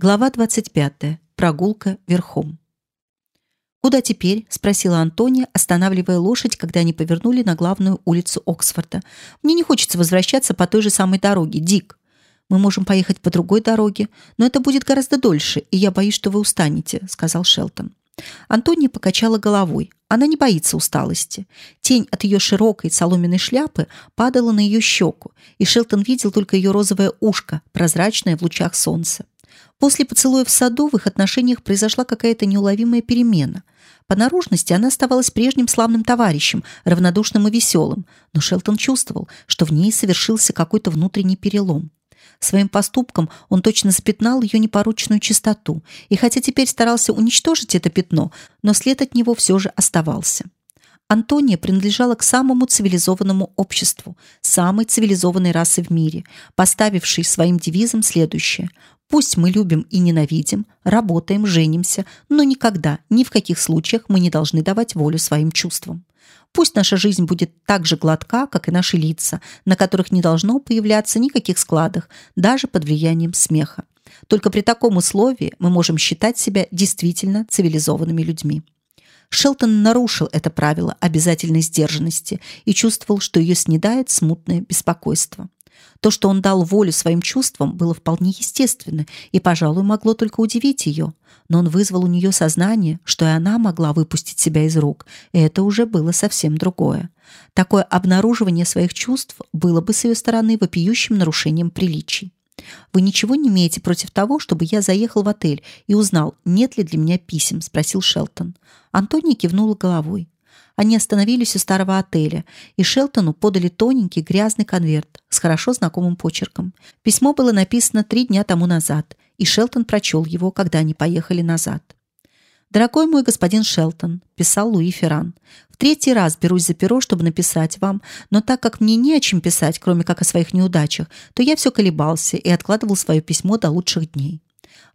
Глава 25. Прогулка верхом. «Куда теперь?» – спросила Антония, останавливая лошадь, когда они повернули на главную улицу Оксфорда. «Мне не хочется возвращаться по той же самой дороге, Дик. Мы можем поехать по другой дороге, но это будет гораздо дольше, и я боюсь, что вы устанете», – сказал Шелтон. Антония покачала головой. Она не боится усталости. Тень от ее широкой соломенной шляпы падала на ее щеку, и Шелтон видел только ее розовое ушко, прозрачное в лучах солнца. После поцелуя в саду в их отношениях произошла какая-то неуловимая перемена. По наружности она оставалась прежним славным товарищем, равнодушным и веселым, но Шелтон чувствовал, что в ней совершился какой-то внутренний перелом. Своим поступком он точно запятнал ее непорочную чистоту, и хотя теперь старался уничтожить это пятно, но след от него все же оставался. Антония принадлежала к самому цивилизованному обществу, самой цивилизованной расы в мире, поставившей своим девизом следующее: Пусть мы любим и ненавидим, работаем, женимся, но никогда, ни в каких случаях мы не должны давать волю своим чувствам. Пусть наша жизнь будет так же гладка, как и наши лица, на которых не должно появляться никаких складок, даже под влиянием смеха. Только при таком условии мы можем считать себя действительно цивилизованными людьми. Шелтон нарушил это правило обязательной сдержанности и чувствовал, что ее снедает смутное беспокойство. То, что он дал волю своим чувствам, было вполне естественно и, пожалуй, могло только удивить ее. Но он вызвал у нее сознание, что и она могла выпустить себя из рук, и это уже было совсем другое. Такое обнаруживание своих чувств было бы с ее стороны вопиющим нарушением приличий. Вы ничего не имеете против того, чтобы я заехал в отель и узнал, нет ли для меня писем, спросил Шелтон. Антония кивнула головой. Они остановились у старого отеля, и Шелтону подали тоненький грязный конверт с хорошо знакомым почерком. Письмо было написано три дня тому назад, и Шелтон прочел его, когда они поехали назад. Дорогой мой господин Шелтон, писал Луи Ферран. В третий раз берусь за перо, чтобы написать вам, но так как мне не о чем писать, кроме как о своих неудачах, то я все колебался и откладывал свое письмо до лучших дней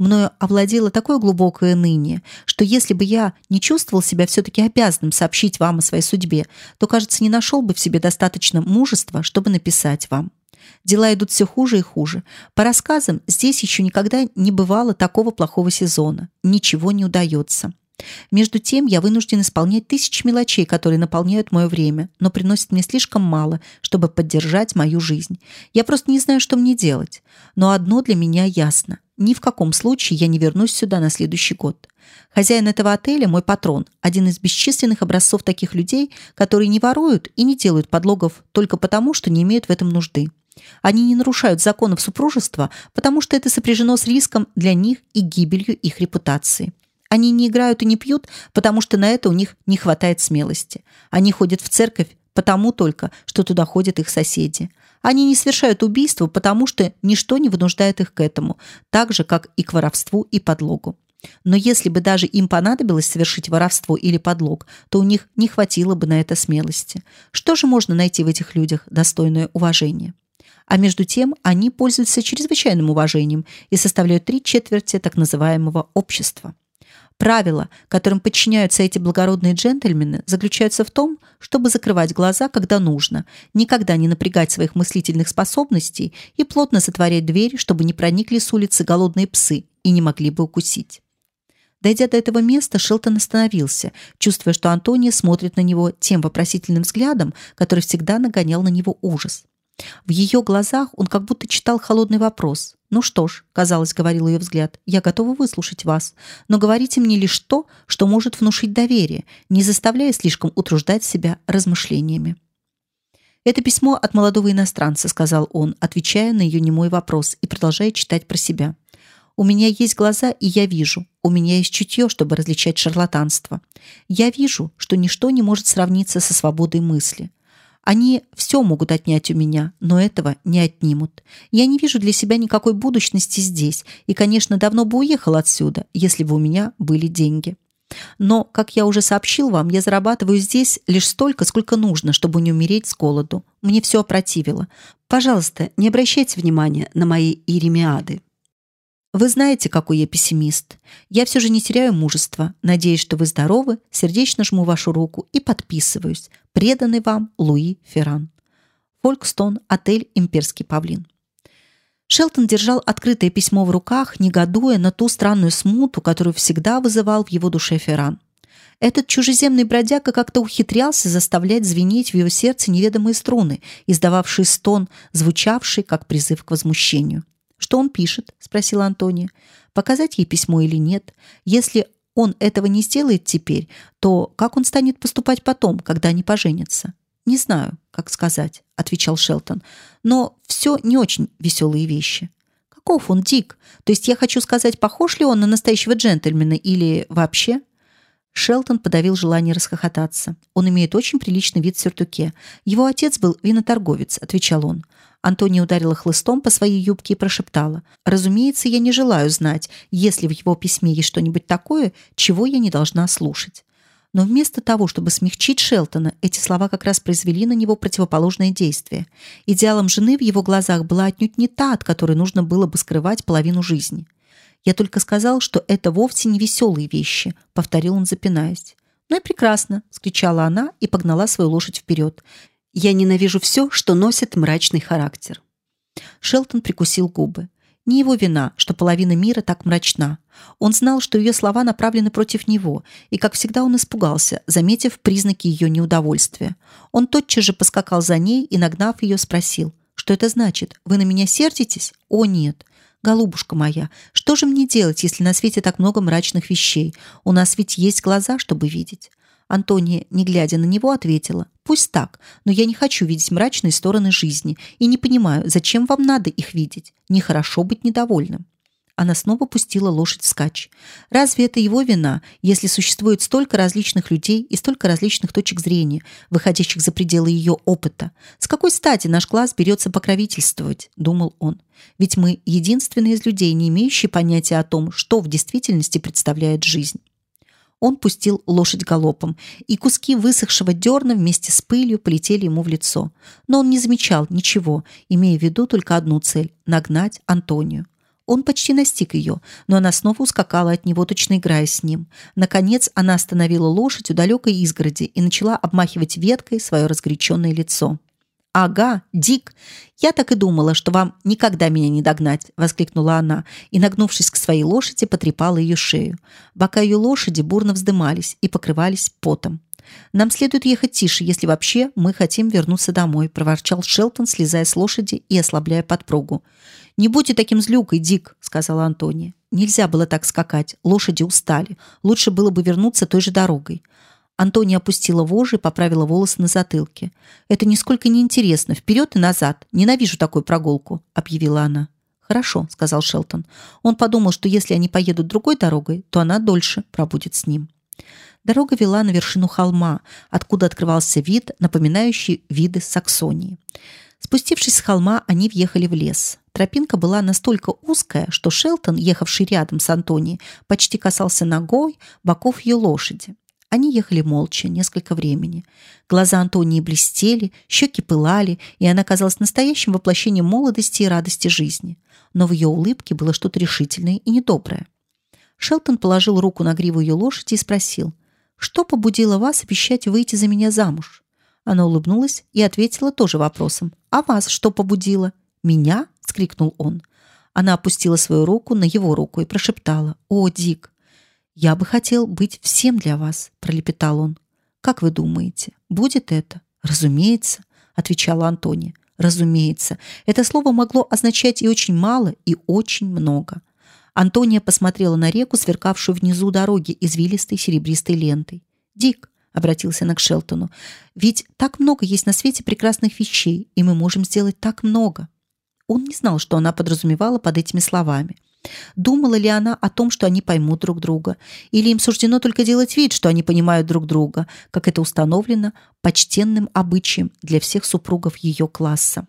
мною овладело такое глубокое ныне, что если бы я не чувствовал себя все-таки обязанным сообщить вам о своей судьбе, то, кажется, не нашел бы в себе достаточно мужества, чтобы написать вам. Дела идут все хуже и хуже. По рассказам, здесь еще никогда не бывало такого плохого сезона. Ничего не удается. Между тем я вынужден исполнять тысячи мелочей, которые наполняют мое время, но приносят мне слишком мало, чтобы поддержать мою жизнь. Я просто не знаю, что мне делать. Но одно для меня ясно: ни в каком случае я не вернусь сюда на следующий год. Хозяин этого отеля мой патрон, один из бесчисленных образцов таких людей, которые не воруют и не делают подлогов только потому, что не имеют в этом нужды. Они не нарушают законов супружества, потому что это сопряжено с риском для них и гибелью их репутации. Они не играют и не пьют, потому что на это у них не хватает смелости. Они ходят в церковь потому только, что туда ходят их соседи. Они не совершают убийства, потому что ничто не вынуждает их к этому, так же, как и к воровству и подлогу. Но если бы даже им понадобилось совершить воровство или подлог, то у них не хватило бы на это смелости. Что же можно найти в этих людях достойное уважение? А между тем они пользуются чрезвычайным уважением и составляют три четверти так называемого общества. Правила, которым подчиняются эти благородные джентльмены, заключаются в том, чтобы закрывать глаза, когда нужно, никогда не напрягать своих мыслительных способностей и плотно затворять дверь, чтобы не проникли с улицы голодные псы и не могли бы укусить. Дойдя до этого места, Шелтон остановился, чувствуя, что Антония смотрит на него тем вопросительным взглядом, который всегда нагонял на него ужас. В ее глазах он как будто читал холодный вопрос. «Ну что ж», — казалось, говорил ее взгляд, — «я готова выслушать вас, но говорите мне лишь то, что может внушить доверие, не заставляя слишком утруждать себя размышлениями». «Это письмо от молодого иностранца», — сказал он, отвечая на ее немой вопрос и продолжая читать про себя. «У меня есть глаза, и я вижу. У меня есть чутье, чтобы различать шарлатанство. Я вижу, что ничто не может сравниться со свободой мысли. Они все могут отнять у меня, но этого не отнимут. Я не вижу для себя никакой будущности здесь, и, конечно, давно бы уехал отсюда, если бы у меня были деньги. Но, как я уже сообщил вам, я зарабатываю здесь лишь столько, сколько нужно, чтобы не умереть с голоду. Мне все опротивило. Пожалуйста, не обращайте внимания на мои иеремиады. Вы знаете, какой я пессимист. Я все же не теряю мужества. Надеюсь, что вы здоровы. Сердечно жму вашу руку и подписываюсь. Преданный вам Луи Ферран. Фолькстон, отель Имперский павлин. Шелтон держал открытое письмо в руках, негодуя на ту странную смуту, которую всегда вызывал в его душе Ферран. Этот чужеземный бродяга как-то ухитрялся заставлять звенеть в его сердце неведомые струны, издававшие стон, звучавший как призыв к возмущению. «Что он пишет?» – спросила Антония. «Показать ей письмо или нет? Если он этого не сделает теперь, то как он станет поступать потом, когда они поженятся?» «Не знаю, как сказать», — отвечал Шелтон. «Но все не очень веселые вещи». «Каков он, Дик? То есть я хочу сказать, похож ли он на настоящего джентльмена или вообще?» Шелтон подавил желание расхохотаться. Он имеет очень приличный вид в сюртуке. Его отец был виноторговец, отвечал он. Антония ударила хлыстом по своей юбке и прошептала: "Разумеется, я не желаю знать, если в его письме есть что-нибудь такое, чего я не должна слушать". Но вместо того, чтобы смягчить Шелтона, эти слова как раз произвели на него противоположное действие. Идеалом жены в его глазах была отнюдь не та, от которой нужно было бы скрывать половину жизни. Я только сказал, что это вовсе не веселые вещи, повторил он, запинаясь. Ну и прекрасно, скричала она и погнала свою лошадь вперед. Я ненавижу все, что носит мрачный характер. Шелтон прикусил губы. Не его вина, что половина мира так мрачна. Он знал, что ее слова направлены против него, и, как всегда, он испугался, заметив признаки ее неудовольствия. Он тотчас же поскакал за ней и, нагнав ее, спросил: "Что это значит? Вы на меня сердитесь?" "О, нет. Голубушка моя, что же мне делать, если на свете так много мрачных вещей? У нас ведь есть глаза, чтобы видеть. Антония, не глядя на него, ответила: "Пусть так, но я не хочу видеть мрачные стороны жизни и не понимаю, зачем вам надо их видеть. Нехорошо быть недовольным". Она снова пустила лошадь вскачь. Разве это его вина, если существует столько различных людей и столько различных точек зрения, выходящих за пределы ее опыта? С какой стати наш класс берется покровительствовать, думал он. Ведь мы единственные из людей, не имеющие понятия о том, что в действительности представляет жизнь. Он пустил лошадь галопом, и куски высохшего дерна вместе с пылью полетели ему в лицо. Но он не замечал ничего, имея в виду только одну цель нагнать Антонию. Он почти настиг ее, но она снова ускакала от него, точно играя с ним. Наконец она остановила лошадь у далекой изгороди и начала обмахивать веткой свое разгоряченное лицо. «Ага, Дик, я так и думала, что вам никогда меня не догнать!» — воскликнула она и, нагнувшись к своей лошади, потрепала ее шею. Бока ее лошади бурно вздымались и покрывались потом. Нам следует ехать тише, если вообще мы хотим вернуться домой, проворчал Шелтон, слезая с лошади и ослабляя подпругу. Не будьте таким злюкой, Дик, сказала Антония. Нельзя было так скакать, лошади устали. Лучше было бы вернуться той же дорогой. Антония опустила вожжи и поправила волосы на затылке. Это нисколько не интересно. Вперед и назад. Ненавижу такую прогулку, объявила она. Хорошо, сказал Шелтон. Он подумал, что если они поедут другой дорогой, то она дольше пробудет с ним. Дорога вела на вершину холма, откуда открывался вид, напоминающий виды Саксонии. Спустившись с холма, они въехали в лес. Тропинка была настолько узкая, что Шелтон, ехавший рядом с Антонией, почти касался ногой боков ее лошади. Они ехали молча несколько времени. Глаза Антонии блестели, щеки пылали, и она казалась настоящим воплощением молодости и радости жизни. Но в ее улыбке было что-то решительное и недоброе. Шелтон положил руку на гриву ее лошади и спросил: что побудило вас обещать выйти за меня замуж? Она улыбнулась и ответила тоже вопросом. А вас что побудило? Меня? Скрикнул он. Она опустила свою руку на его руку и прошептала: "О, Дик, я бы хотел быть всем для вас", пролепетал он. "Как вы думаете, будет это?" "Разумеется", отвечала Антония. "Разумеется". Это слово могло означать и очень мало, и очень много. Антония посмотрела на реку, сверкавшую внизу дороги извилистой серебристой лентой. Дик, обратился она к Шелтону, ведь так много есть на свете прекрасных вещей, и мы можем сделать так много. Он не знал, что она подразумевала под этими словами. Думала ли она о том, что они поймут друг друга, или им суждено только делать вид, что они понимают друг друга, как это установлено почтенным обычаем для всех супругов ее класса?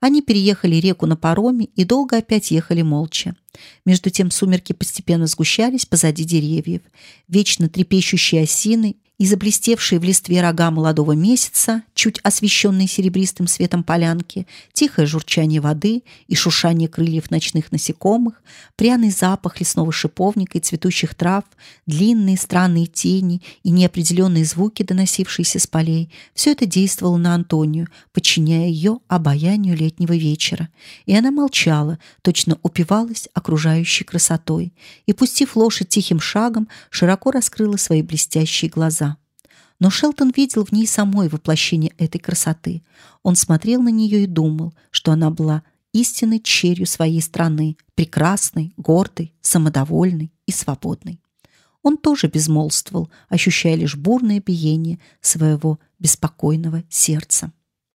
Они переехали реку на пароме и долго опять ехали молча. Между тем сумерки постепенно сгущались позади деревьев. Вечно трепещущие осины и заблестевшие в листве рога молодого месяца, чуть освещенные серебристым светом полянки, тихое журчание воды и шуршание крыльев ночных насекомых, пряный запах лесного шиповника и цветущих трав, длинные странные тени и неопределенные звуки, доносившиеся с полей, все это действовало на Антонию, подчиняя ее обаянию летнего вечера. И она молчала, точно упивалась окружающей красотой, и, пустив лошадь тихим шагом, широко раскрыла свои блестящие глаза. Но Шелтон видел в ней самой воплощение этой красоты. Он смотрел на нее и думал, что она была истинной черью своей страны, прекрасной, гордой, самодовольной и свободной. Он тоже безмолвствовал, ощущая лишь бурное биение своего беспокойного сердца.